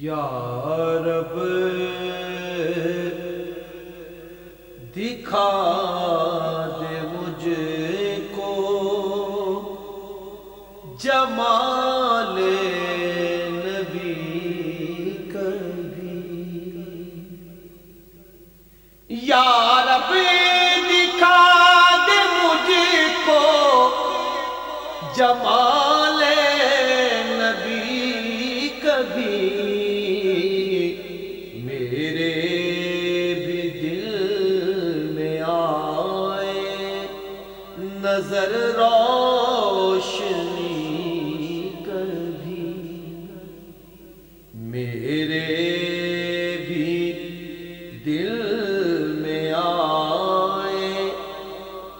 یا رب، دکھا دے مجھ کو جمال نبی کبھی۔ یا رب، دکھا دے مجھ کو جمال نظر روشنی کبھی۔ میرے بھی دل میں آئے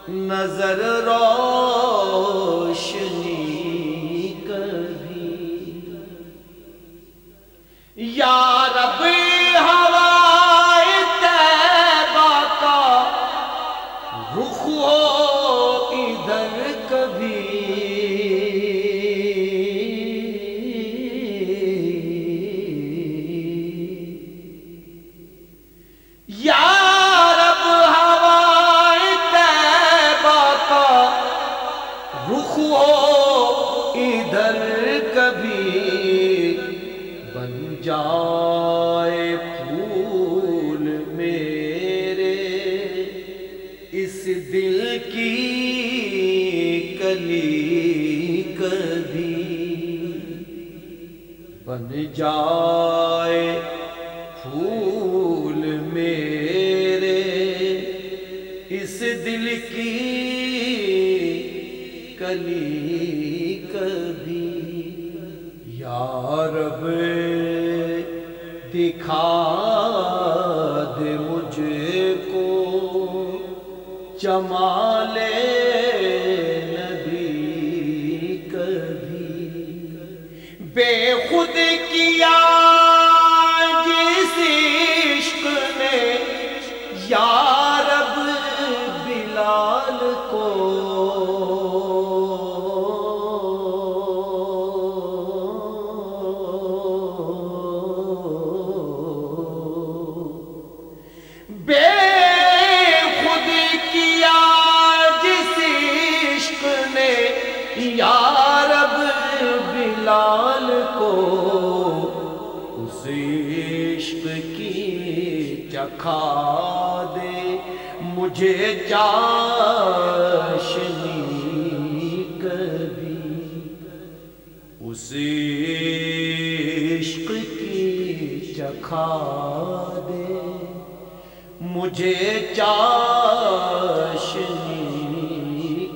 نظر روشنی کبھی۔ یا جائے پھول میرے۔ اس دل کی کلی کبھی بن جائے پھول میرے۔ اس دل کی کلی کبھی۔ یا رب دکھا دے مجھ کو۔ چمالے کی چکھا دے مجھے چاشنی کبھی اس عشق کی چکھا دے مجھے چاشنی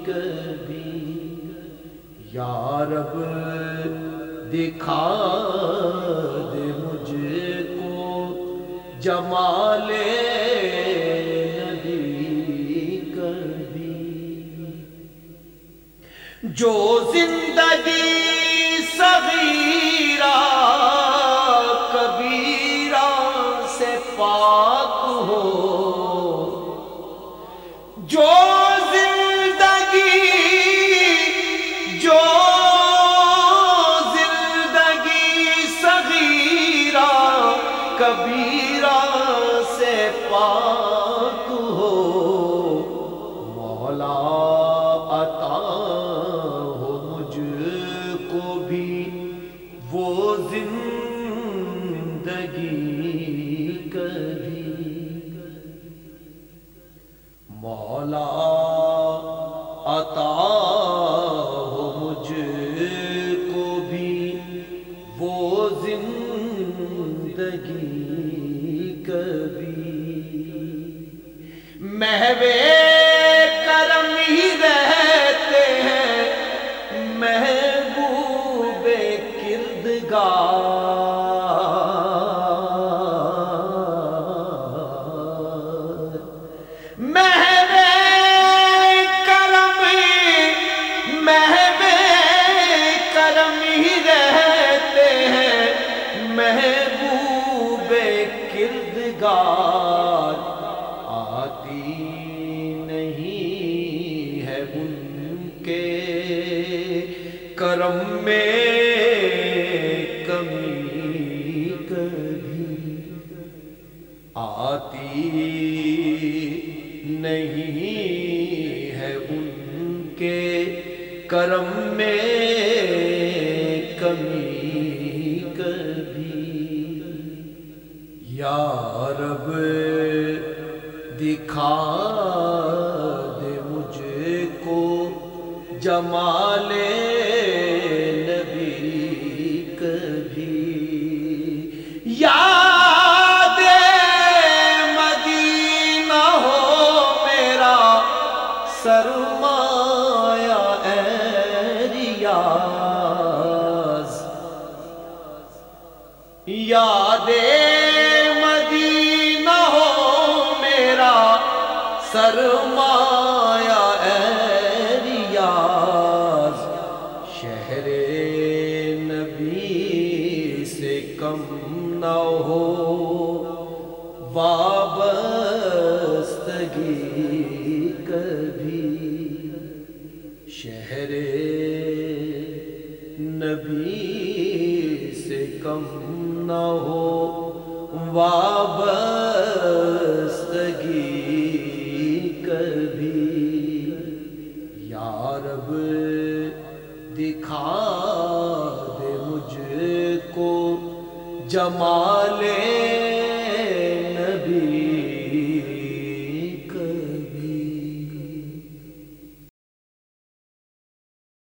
کبھی یا رب، دکھا دے مجھ کو جمال جو زندگی صغیرہ، کبیرہ سے پاک ہو۔ جو زندگی جو زندگی صغیرہ، کبیرہ سے پاک نگار آتی نہیں ہے ان کے کرم میں کمی کبھی آتی نہیں ہے ان کے کرم میں کمی کبھی رب، دکھا دے مجھ کو جمال نبی کبھی۔ یاد مدینہ ہو میرا سرمایہ اے ریاض۔ یاد سرمایہ اے ریاض شہر نبی سے کم نہ ہو۔ وابستگی کبھی۔ شہر نبی سے کم نہ ہو۔ وابستگی جمالے